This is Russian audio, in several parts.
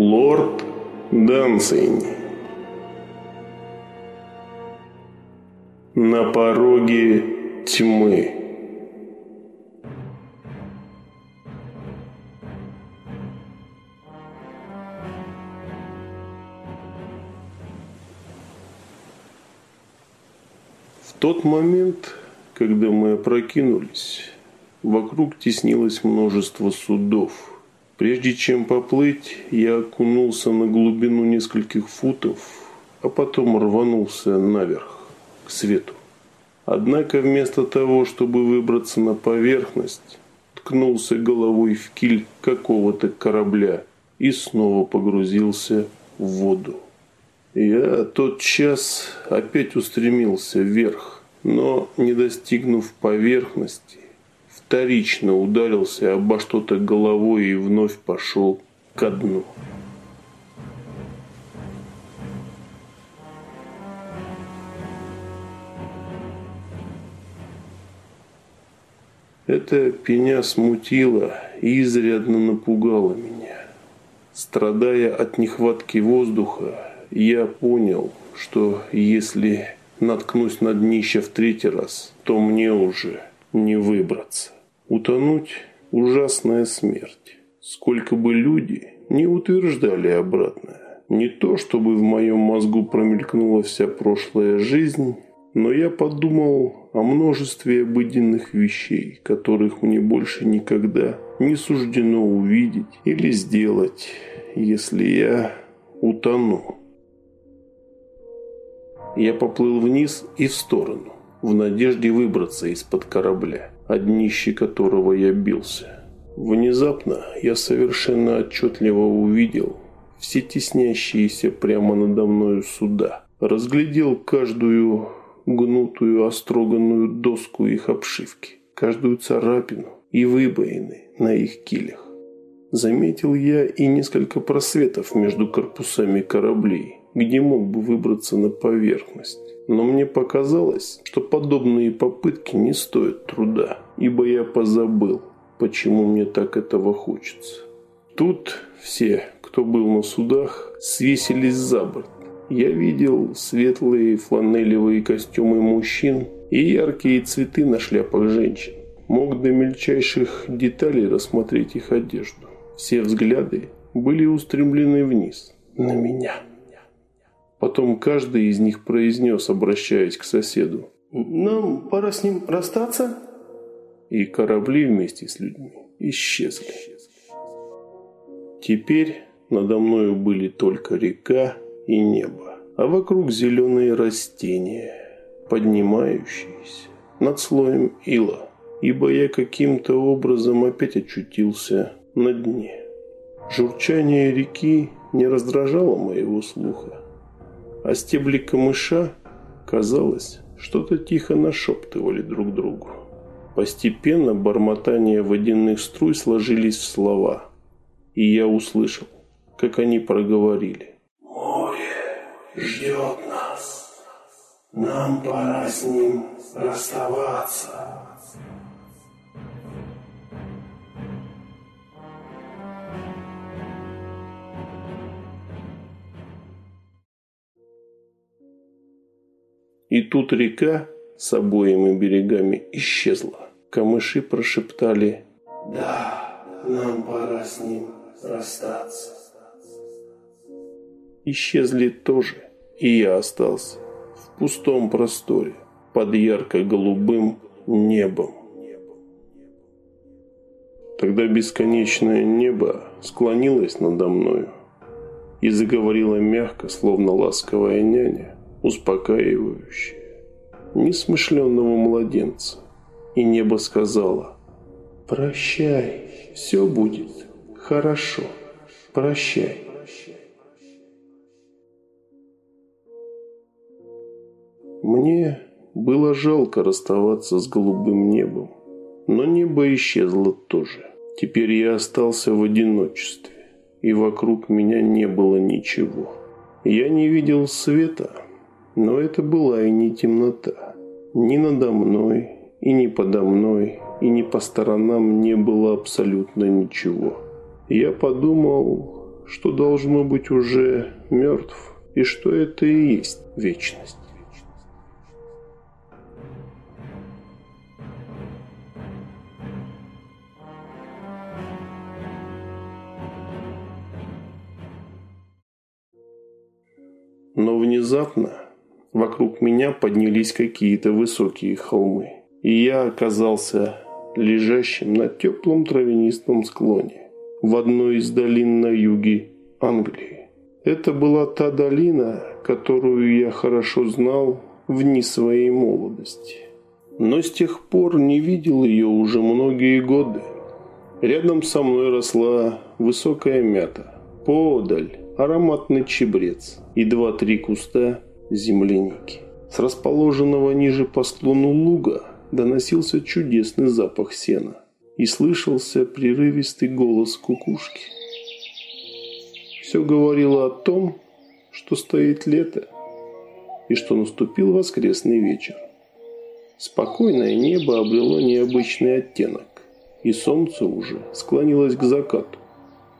Лорд Дансинь. На пороге тьмы. В тот момент, когда мы опрокинулись, вокруг теснилось множество судов – Прежде чем поплыть, я окунулся на глубину нескольких футов, а потом рванулся наверх, к свету. Однако вместо того, чтобы выбраться на поверхность, ткнулся головой в киль какого-то корабля и снова погрузился в воду. Я тот час опять устремился вверх, но, не достигнув поверхности, вторично ударился обо что-то головой и вновь пошел ко дну. Эта пеня смутила и изрядно напугала меня. Страдая от нехватки воздуха, я понял, что если наткнусь на днище в третий раз, то мне уже не выбраться. Утонуть – ужасная смерть. Сколько бы люди не утверждали обратное. Не то, чтобы в моем мозгу промелькнула вся прошлая жизнь, но я подумал о множестве обыденных вещей, которых мне больше никогда не суждено увидеть или сделать, если я утону. Я поплыл вниз и в сторону, в надежде выбраться из-под корабля о днище которого я бился. Внезапно я совершенно отчетливо увидел все теснящиеся прямо надо мною суда. Разглядел каждую гнутую остроганную доску их обшивки, каждую царапину и выбоины на их килях. Заметил я и несколько просветов между корпусами кораблей, где мог бы выбраться на поверхность. Но мне показалось, что подобные попытки не стоят труда, ибо я позабыл, почему мне так этого хочется. Тут все, кто был на судах, свесились за борт. Я видел светлые фланелевые костюмы мужчин и яркие цветы на шляпах женщин. Мог до мельчайших деталей рассмотреть их одежду. Все взгляды были устремлены вниз, на меня. Потом каждый из них произнес, обращаясь к соседу. «Нам пора с ним расстаться?» И корабли вместе с людьми исчезли. Теперь надо мною были только река и небо, а вокруг зеленые растения, поднимающиеся над слоем ила, ибо я каким-то образом опять очутился на дне. Журчание реки не раздражало моего слуха, а стебли камыша, казалось, что-то тихо нашептывали друг другу. Постепенно бормотания водяных струй сложились в слова, и я услышал, как они проговорили. «Море ждет нас. Нам пора с ним расставаться». И тут река с обоими берегами исчезла. Камыши прошептали «Да, нам пора с ним расстаться». Исчезли тоже, и я остался в пустом просторе под ярко-голубым небом. Тогда бесконечное небо склонилось надо мною и заговорило мягко, словно ласковая няня успокаивающее, несмышленного младенца. И небо сказала, «Прощай, все будет хорошо, прощай». Мне было жалко расставаться с голубым небом, но небо исчезло тоже. Теперь я остался в одиночестве, и вокруг меня не было ничего. Я не видел света, но это была и не темнота. Ни надо мной, и ни подо мной, и ни по сторонам не было абсолютно ничего. Я подумал, что должно быть уже мертв, и что это и есть вечность. Но внезапно вокруг меня поднялись какие-то высокие холмы, и я оказался лежащим на теплом травянистом склоне в одной из долин на юге Англии. Это была та долина, которую я хорошо знал в дни своей молодости. Но с тех пор не видел ее уже многие годы. Рядом со мной росла высокая мята. Подаль ароматный чебрец и два-три куста земляники. С расположенного ниже по склону луга доносился чудесный запах сена и слышался прерывистый голос кукушки. Все говорило о том, что стоит лето и что наступил воскресный вечер. Спокойное небо обрело необычный оттенок, и солнце уже склонилось к закату.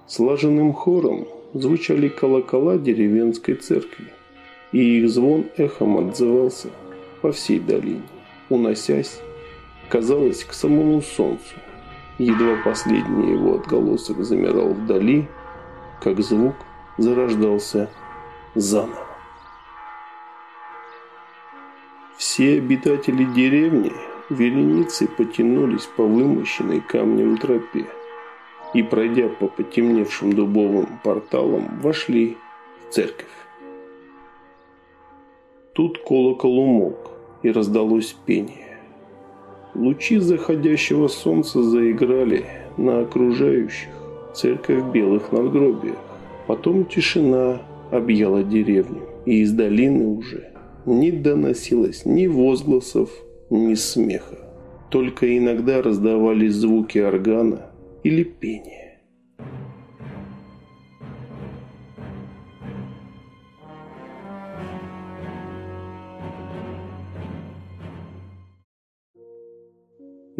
Слаженным хором звучали колокола деревенской церкви, и их звон эхом отзывался по всей долине, уносясь, казалось, к самому солнцу. Едва последний его отголосок замирал вдали, как звук зарождался заново. Все обитатели деревни вереницей потянулись по вымощенной камнем тропе и, пройдя по потемневшим дубовым порталам, вошли в церковь. Тут колокол умолк, и раздалось пение. Лучи заходящего солнца заиграли на окружающих церковь белых надгробиях. Потом тишина объяла деревню, и из долины уже не доносилось ни возгласов, ни смеха. Только иногда раздавались звуки органа или пение.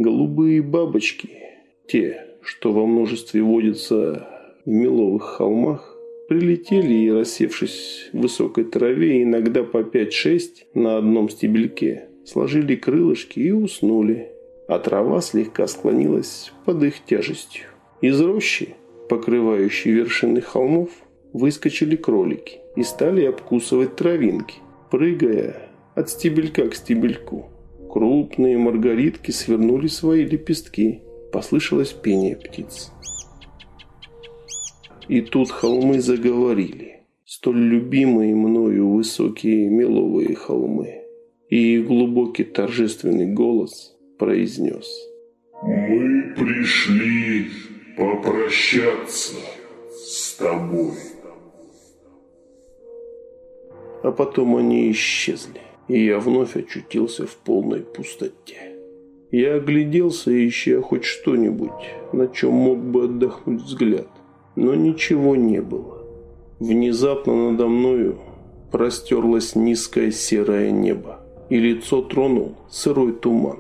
Голубые бабочки, те, что во множестве водятся в меловых холмах, прилетели и, рассевшись в высокой траве, иногда по 5-6 на одном стебельке, сложили крылышки и уснули а трава слегка склонилась под их тяжестью. Из рощи, покрывающей вершины холмов, выскочили кролики и стали обкусывать травинки, прыгая от стебелька к стебельку. Крупные маргаритки свернули свои лепестки. Послышалось пение птиц. И тут холмы заговорили. Столь любимые мною высокие меловые холмы. И глубокий торжественный голос произнес. «Мы пришли попрощаться с тобой». А потом они исчезли, и я вновь очутился в полной пустоте. Я огляделся, ища хоть что-нибудь, на чем мог бы отдохнуть взгляд, но ничего не было. Внезапно надо мною простерлось низкое серое небо, и лицо тронул сырой туман.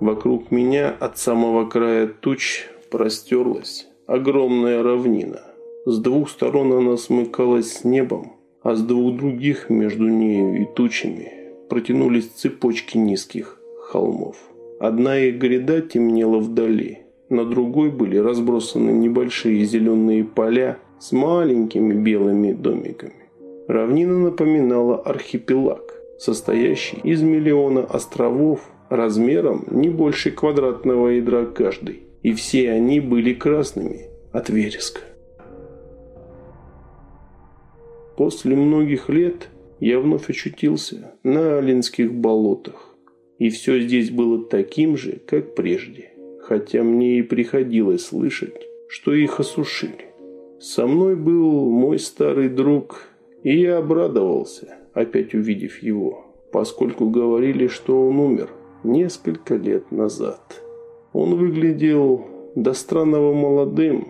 Вокруг меня от самого края туч простерлась огромная равнина. С двух сторон она смыкалась с небом, а с двух других между нею и тучами протянулись цепочки низких холмов. Одна их гряда темнела вдали, на другой были разбросаны небольшие зеленые поля с маленькими белыми домиками. Равнина напоминала архипелаг, состоящий из миллиона островов размером не больше квадратного ядра каждый, и все они были красными от вереска. После многих лет я вновь очутился на Алинских болотах, и все здесь было таким же, как прежде, хотя мне и приходилось слышать, что их осушили. Со мной был мой старый друг, и я обрадовался, опять увидев его, поскольку говорили, что он умер несколько лет назад. Он выглядел до странного молодым,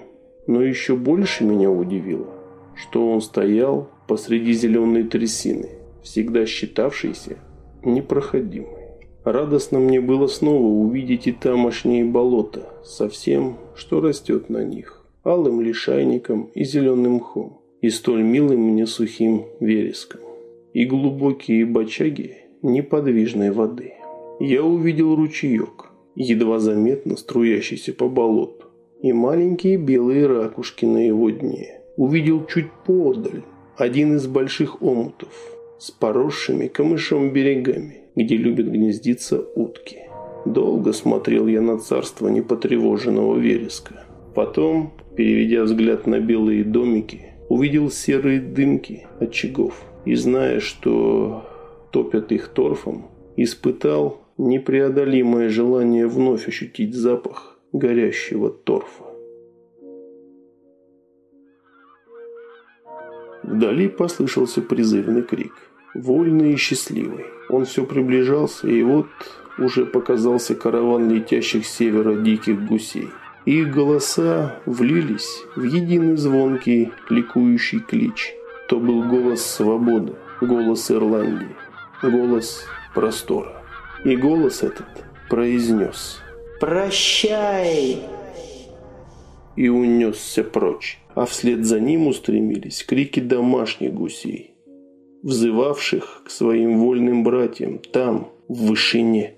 но еще больше меня удивило, что он стоял посреди зеленой трясины, всегда считавшейся непроходимой. Радостно мне было снова увидеть и тамошние болота со всем, что растет на них, алым лишайником и зеленым мхом. и столь милым мне сухим вереском, и глубокие бочаги неподвижной воды. Я увидел ручеек, едва заметно струящийся по болоту, и маленькие белые ракушки на его дне. Увидел чуть подаль один из больших омутов с поросшими камышом берегами, где любят гнездиться утки. Долго смотрел я на царство непотревоженного вереска. Потом, переведя взгляд на белые домики, увидел серые дымки очагов и, зная, что топят их торфом, испытал непреодолимое желание вновь ощутить запах горящего торфа. Вдали послышался призывный крик. Вольный и счастливый. Он все приближался, и вот уже показался караван летящих с севера диких гусей. Их голоса влились в единый звонкий, ликующий клич. То был голос свободы, голос Ирландии, голос простора. И голос этот произнес «Прощай!» и унесся прочь, а вслед за ним устремились крики домашних гусей, взывавших к своим вольным братьям там, в вышине.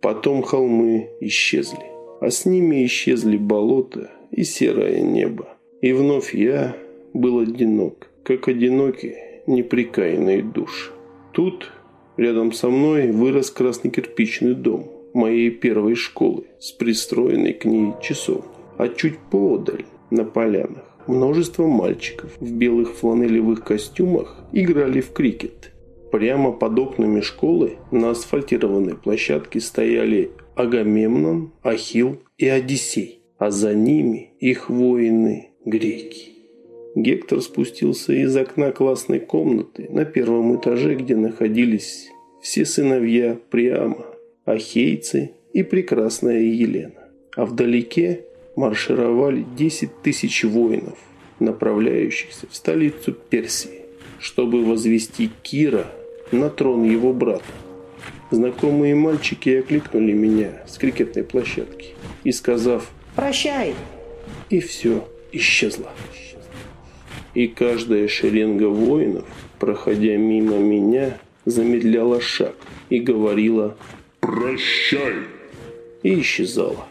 Потом холмы исчезли, а с ними исчезли болото и серое небо. И вновь я был одинок, как одинокий неприкаянный душ. Тут рядом со мной вырос красный кирпичный дом моей первой школы с пристроенной к ней часовней. А чуть поодаль, на полянах, множество мальчиков в белых фланелевых костюмах играли в крикет. Прямо под окнами школы на асфальтированной площадке стояли Агамемнон, Ахил и Одиссей, а за ними их воины греки. Гектор спустился из окна классной комнаты на первом этаже, где находились все сыновья Приама, ахейцы и прекрасная Елена. А вдалеке маршировали 10 тысяч воинов, направляющихся в столицу Персии, чтобы возвести Кира на трон его брата. Знакомые мальчики окликнули меня с крикетной площадки и, сказав «Прощай!» и все исчезло и каждая шеренга воинов, проходя мимо меня, замедляла шаг и говорила «Прощай!» и исчезала.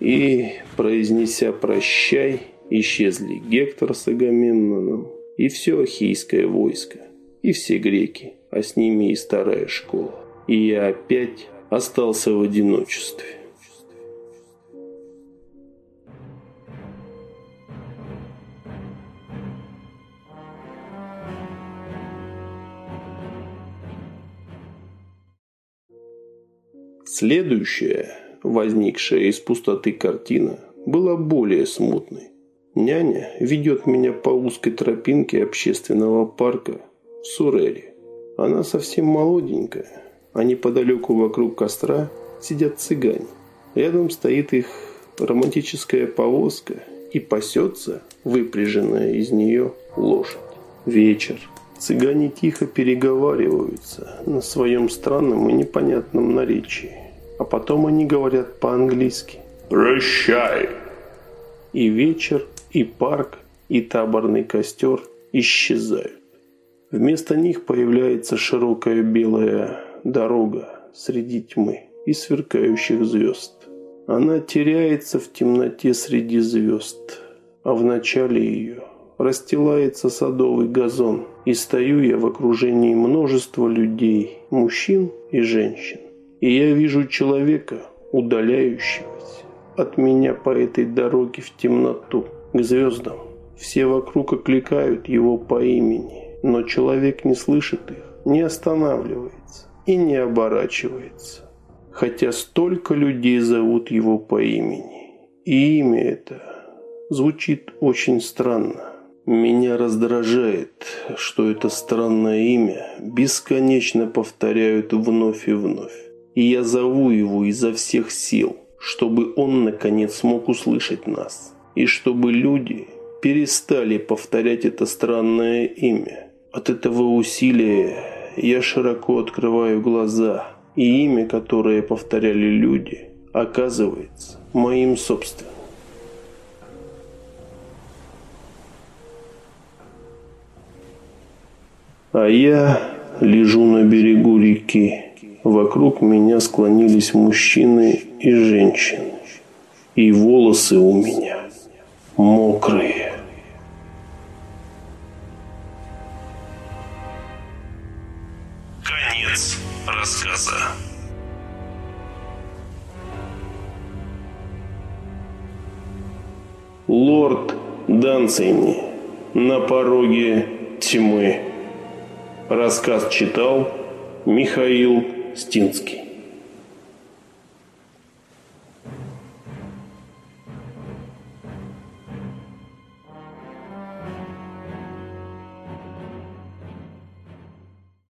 И, произнеся «прощай», исчезли Гектор с Агамемноном и все ахейское войско, и все греки, а с ними и старая школа. И я опять остался в одиночестве. Следующая, возникшая из пустоты картина, была более смутной. Няня ведет меня по узкой тропинке общественного парка в Сурере. Она совсем молоденькая, а неподалеку вокруг костра сидят цыгане. Рядом стоит их романтическая повозка и пасется выпряженная из нее лошадь. Вечер. Цыгане тихо переговариваются на своем странном и непонятном наречии. А потом они говорят по-английски. «Прощай!» И вечер, и парк, и таборный костер исчезают. Вместо них появляется широкая белая дорога среди тьмы и сверкающих звезд. Она теряется в темноте среди звезд, а в начале ее расстилается садовый газон, и стою я в окружении множества людей, мужчин и женщин. И я вижу человека, удаляющегося от меня по этой дороге в темноту, к звездам. Все вокруг окликают его по имени, но человек не слышит их, не останавливается и не оборачивается. Хотя столько людей зовут его по имени. И имя это звучит очень странно. Меня раздражает, что это странное имя бесконечно повторяют вновь и вновь и я зову его изо всех сил, чтобы он наконец смог услышать нас, и чтобы люди перестали повторять это странное имя. От этого усилия я широко открываю глаза, и имя, которое повторяли люди, оказывается моим собственным. А я лежу на берегу реки. Вокруг меня склонились мужчины и женщины. И волосы у меня мокрые. Конец рассказа. Лорд Данцини на пороге тьмы. Рассказ читал Михаил Стинский.